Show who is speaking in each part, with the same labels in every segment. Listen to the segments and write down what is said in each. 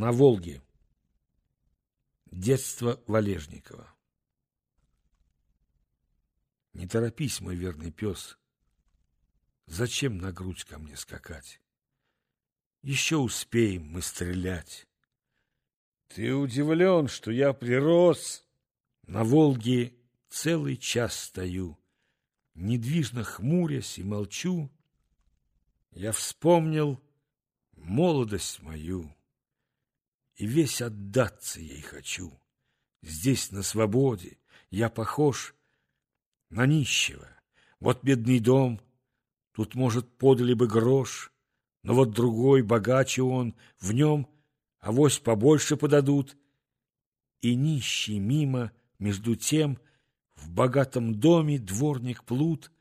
Speaker 1: На Волге. Детство Валежникова. Не торопись, мой верный пес. Зачем на грудь ко мне скакать? Еще успеем мы стрелять. Ты удивлен, что я прирос. На Волге целый час стою, недвижно хмурясь и молчу. Я вспомнил молодость мою и весь отдаться ей хочу. Здесь, на свободе, я похож на нищего. Вот бедный дом, тут, может, подали бы грош, но вот другой, богаче он, в нем авось побольше подадут. И нищий мимо, между тем, в богатом доме дворник плут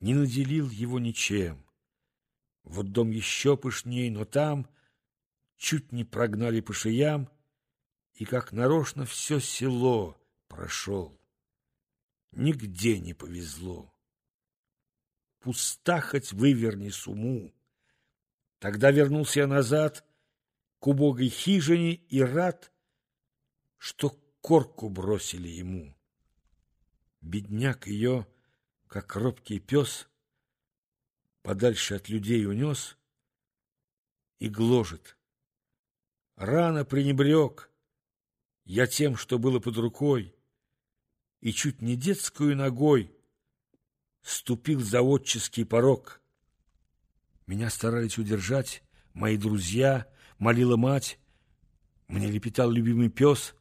Speaker 1: не наделил его ничем. Вот дом еще пышней, но там — чуть не прогнали по шеям, и как нарочно все село прошел. Нигде не повезло. Пуста хоть выверни суму. Тогда вернулся я назад к убогой хижине и рад, что корку бросили ему. Бедняк ее, как робкий пес, подальше от людей унес и гложет Рано пренебрег я тем, что было под рукой, и чуть не детскую ногой ступил за отческий порог. Меня старались удержать мои друзья, молила мать, мне лепетал любимый пес,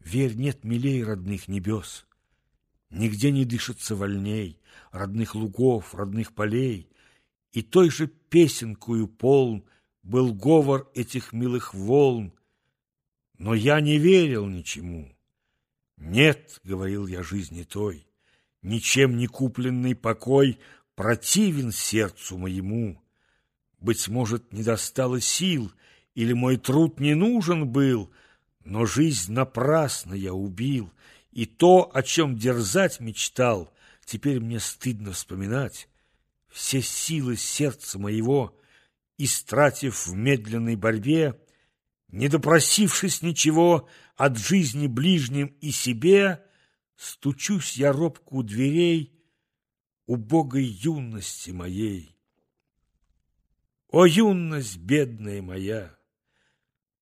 Speaker 1: верь, нет милей родных небес. Нигде не дышится вольней, родных лугов, родных полей, и той же песенкую полн был говор этих милых волн, но я не верил ничему. Нет, говорил я жизни той, ничем не купленный покой противен сердцу моему. Быть может, не достало сил, или мой труд не нужен был, но жизнь напрасно я убил, и то, о чем дерзать мечтал, теперь мне стыдно вспоминать. Все силы сердца моего — истратив в медленной борьбе, не допросившись ничего от жизни ближним и себе, стучусь я робко у дверей убогой юности моей. О, юность бедная моя!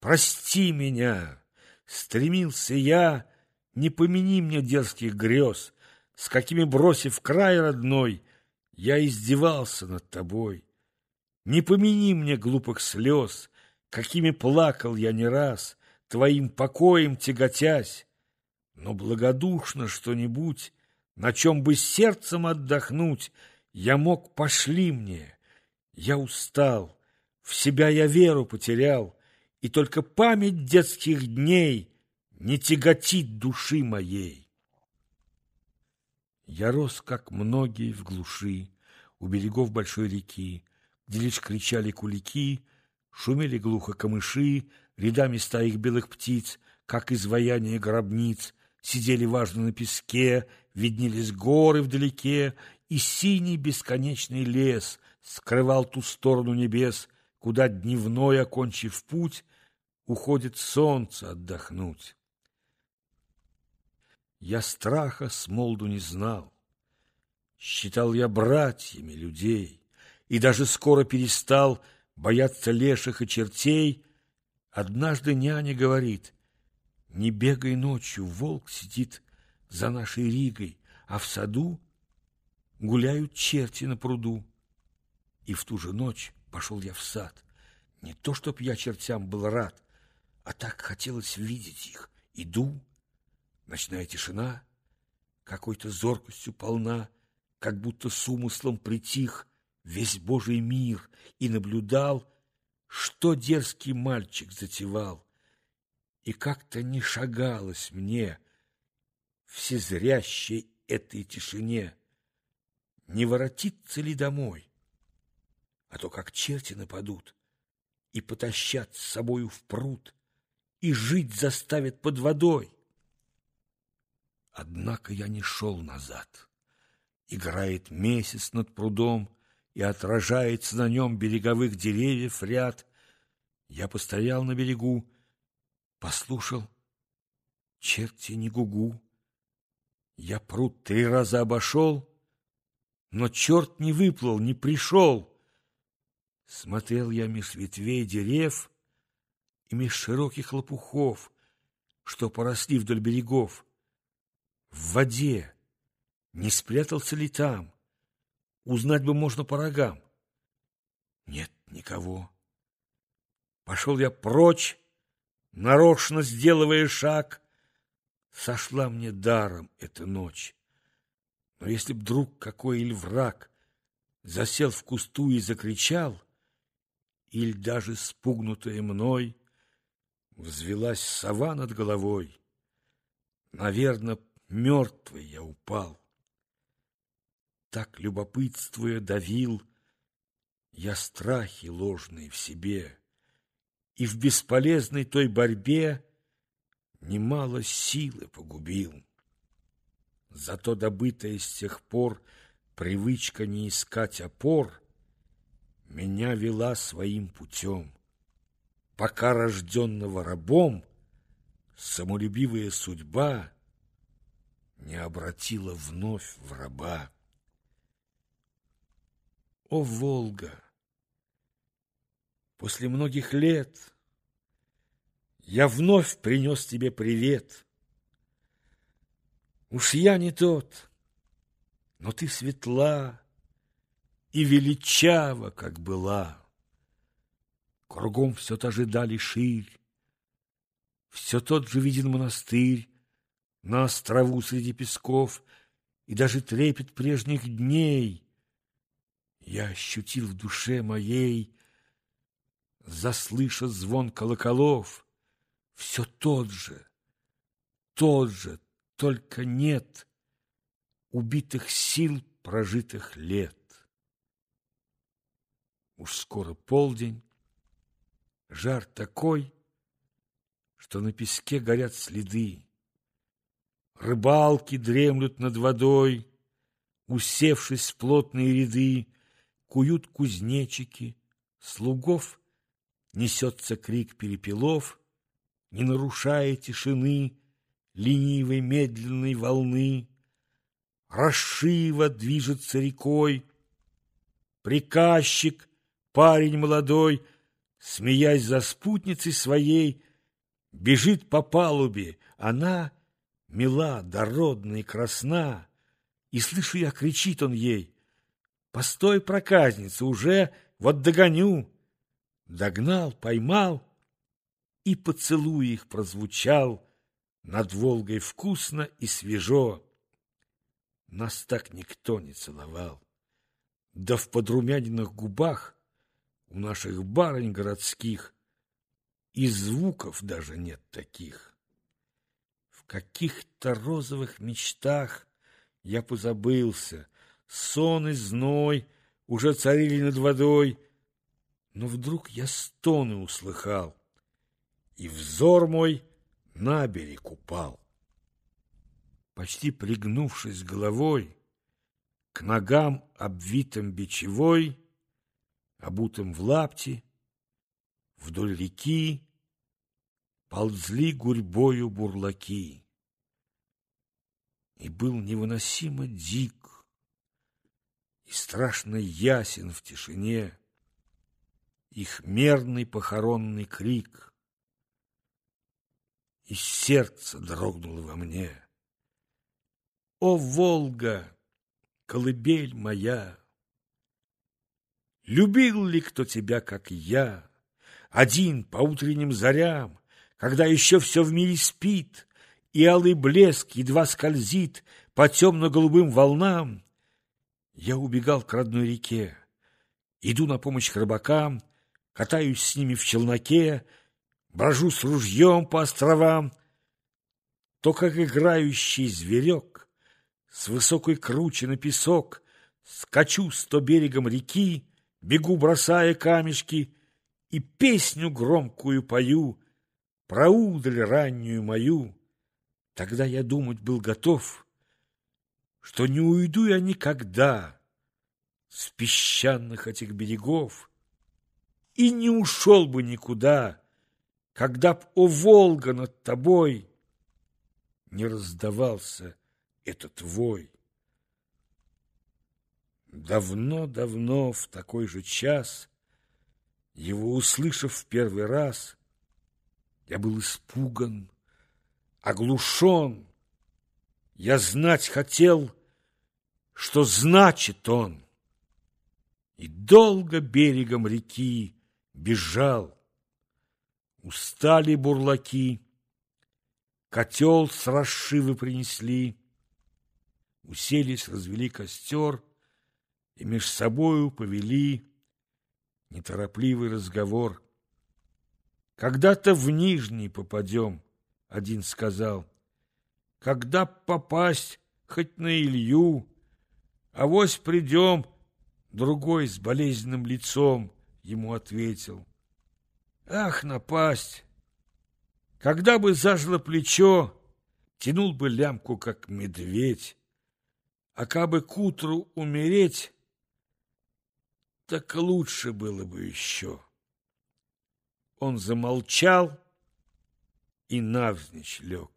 Speaker 1: Прости меня! Стремился я, не помяни мне дерзких грез, с какими, бросив край родной, я издевался над тобой. Не помяни мне глупых слез, Какими плакал я не раз, Твоим покоем тяготясь. Но благодушно что-нибудь, На чем бы сердцем отдохнуть, Я мог, пошли мне. Я устал, в себя я веру потерял, И только память детских дней Не тяготит души моей. Я рос, как многие, в глуши, У берегов большой реки, где лишь кричали кулики, шумели глухо камыши, рядами стаих белых птиц, как изваяние гробниц, сидели важно на песке, виднелись горы вдалеке, и синий бесконечный лес скрывал ту сторону небес, куда дневной, окончив путь, уходит солнце отдохнуть. Я страха с молду не знал, считал я братьями людей, и даже скоро перестал бояться леших и чертей, однажды няня говорит, не бегай ночью, волк сидит за нашей Ригой, а в саду гуляют черти на пруду. И в ту же ночь пошел я в сад. Не то, чтоб я чертям был рад, а так хотелось видеть их. Иду, ночная тишина, какой-то зоркостью полна, как будто с умыслом притих, весь Божий мир и наблюдал, что дерзкий мальчик затевал. И как-то не шагалось мне всезрящей этой тишине, не воротиться ли домой, а то как черти нападут и потащат с собою в пруд, и жить заставят под водой. Однако я не шел назад. Играет месяц над прудом, и отражается на нем береговых деревьев ряд. Я постоял на берегу, послушал, черти не гугу. Я пруд три раза обошел, но черт не выплыл, не пришел. Смотрел я меж ветвей дерев и меж широких лопухов, что поросли вдоль берегов. В воде не спрятался ли там? Узнать бы можно по рогам. Нет никого. Пошел я прочь, нарочно сделывая шаг. Сошла мне даром эта ночь. Но если б друг какой или враг засел в кусту и закричал, или даже спугнутая мной, взвелась сова над головой, наверно, мертвый я упал. Так, любопытствуя, давил я страхи ложные в себе, и в бесполезной той борьбе немало силы погубил. Зато добытая с тех пор привычка не искать опор меня вела своим путем. Пока рожденного рабом самолюбивая судьба не обратила вновь в раба. О, Волга! После многих лет я вновь принес тебе привет. Уж я не тот, но ты светла и величава, как была. Кругом все та же дали ширь, все тот же виден монастырь на острову среди песков, и даже трепет прежних дней я ощутил в душе моей заслыша звон колоколов, все тот же, тот же, только нет убитых сил прожитых лет. Уж скоро полдень, жар такой, что на песке горят следы. Рыбалки дремлют над водой, усевшись в плотные ряды, куют кузнечики, слугов несется крик перепелов, не нарушая тишины ленивой медленной волны. Расшива движется рекой, приказчик, парень молодой, смеясь за спутницей своей, бежит по палубе, она мила, дородна и красна, и слышу я, кричит он ей, «Постой, проказница, уже вот догоню!» Догнал, поймал, и поцелуй их прозвучал над Волгой вкусно и свежо. Нас так никто не целовал. Да в подрумяненных губах у наших барынь городских и звуков даже нет таких. В каких-то розовых мечтах я позабылся, сон и зной уже царили над водой, но вдруг я стоны услыхал, и взор мой на берег упал. Почти пригнувшись головой, к ногам обвитым бичевой, обутым в лапти, вдоль реки ползли гурьбою бурлаки. И был невыносимо дик и страшно ясен в тишине их мерный похоронный крик. И сердце дрогнуло во мне. О, Волга, колыбель моя! Любил ли кто тебя, как я, Один по утренним зарям, Когда еще все в мире спит, И алый блеск едва скользит По темно-голубым волнам? Я убегал к родной реке, Иду на помощь рыбакам, катаюсь с ними в челноке, брожу с ружьем по островам, то, как играющий зверек, с высокой кручи на песок, скачу сто берегом реки, бегу, бросая камешки, и песню громкую пою про удаль раннюю мою. Тогда я думать был готов, что не уйду я никогда с песчаных этих берегов, и не ушел бы никуда, когда б, о Волга, над тобой не раздавался этот вой. Давно-давно в такой же час, его услышав в первый раз, я был испуган, оглушен. Я знать хотел, что значит он. И долго берегом реки бежал. Устали бурлаки, котел с расшивы принесли, Уселись, развели костер и меж собою повели неторопливый разговор. Когда-то в Нижний попадем, один сказал. Когда попасть хоть на Илью, авось придем, другой с болезненным лицом ему ответил. Ах, напасть! Когда бы зажило плечо, тянул бы лямку, как медведь, а кабы к утру умереть, так лучше было бы еще. Он замолчал и навзничь лег.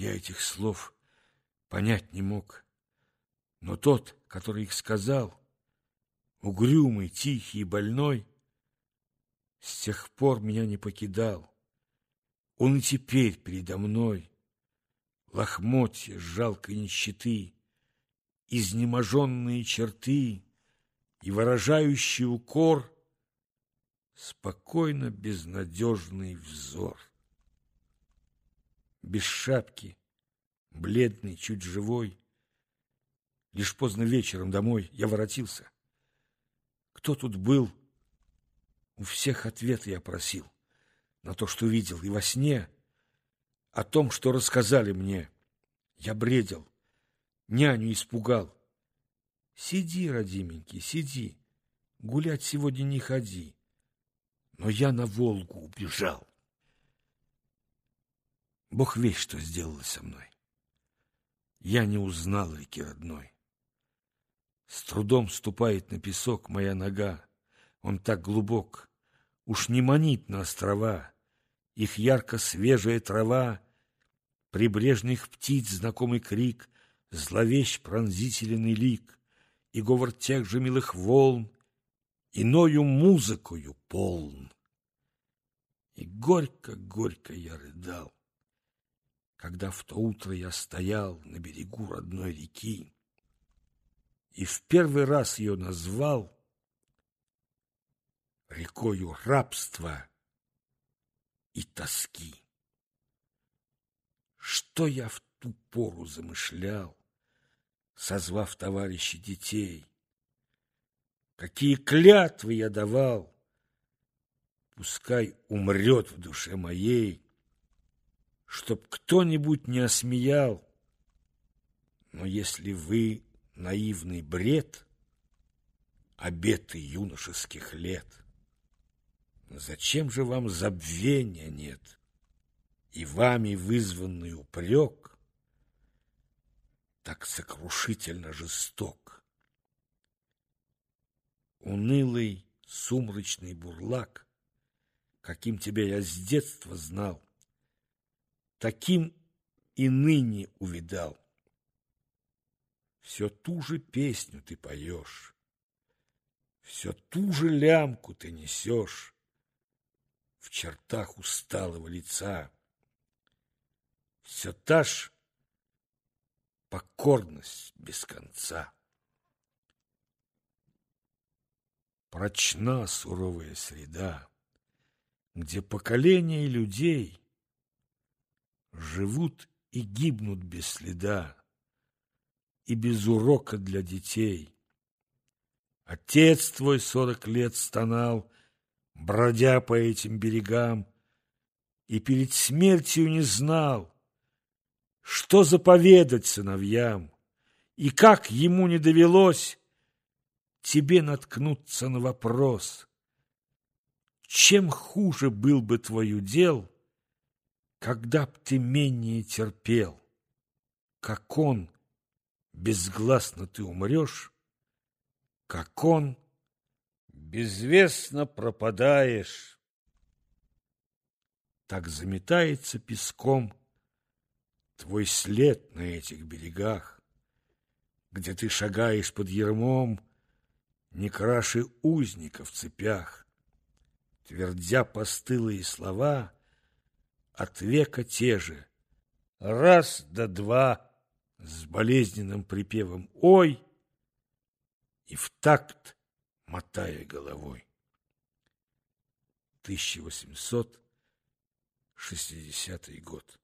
Speaker 1: Я этих слов понять не мог, но тот, который их сказал, угрюмый, тихий и больной, с тех пор меня не покидал. Он и теперь передо мной, лохмотья жалкой нищеты, изнеможенные черты и выражающий укор, спокойно безнадежный взор. Без шапки, бледный, чуть живой, лишь поздно вечером домой я воротился. Кто тут был? У всех ответы я просил на то, что видел, и во сне, о том, что рассказали мне. Я бредил, няню испугал. Сиди, родименький, сиди, гулять сегодня не ходи. Но я на Волгу убежал. Бог весь что сделал со мной. Я не узнал реки родной. С трудом ступает на песок моя нога. Он так глубок, уж не манит на острова. Их ярко свежая трава, прибрежных птиц знакомый крик, зловещ пронзительный лик и говор тех же милых волн, иною музыкою полн. И горько-горько я рыдал, когда в то утро я стоял на берегу родной реки и в первый раз ее назвал рекою рабства и тоски. Что я в ту пору замышлял, созвав товарищей детей? Какие клятвы я давал! Пускай умрет в душе моей, Чтоб кто-нибудь не осмеял. Но если вы наивный бред, Обеты юношеских лет, Зачем же вам забвения нет? И вами вызванный упрек Так сокрушительно жесток. Унылый, сумрачный бурлак, Каким тебя я с детства знал, Таким и ныне увидал. Все ту же песню ты поешь, Все ту же лямку ты несешь, в чертах усталого лица. Все та ж покорность без конца. Прочна суровая среда, где поколения людей живут и гибнут без следа и без урока для детей. Отец твой сорок лет стонал бродя по этим берегам, и перед смертью не знал, что заповедать сыновьям, и как ему не довелось тебе наткнуться на вопрос, чем хуже был бы твой удел, когда б ты менее терпел, как он, безгласно ты умрешь, как он безвестно пропадаешь. Так заметается песком твой след на этих берегах, где ты шагаешь под ермом, не краши узника в цепях, твердя постылые слова, от века те же, раз да два, с болезненным припевом «Ой!» и в такт мотая головой. 1860 год.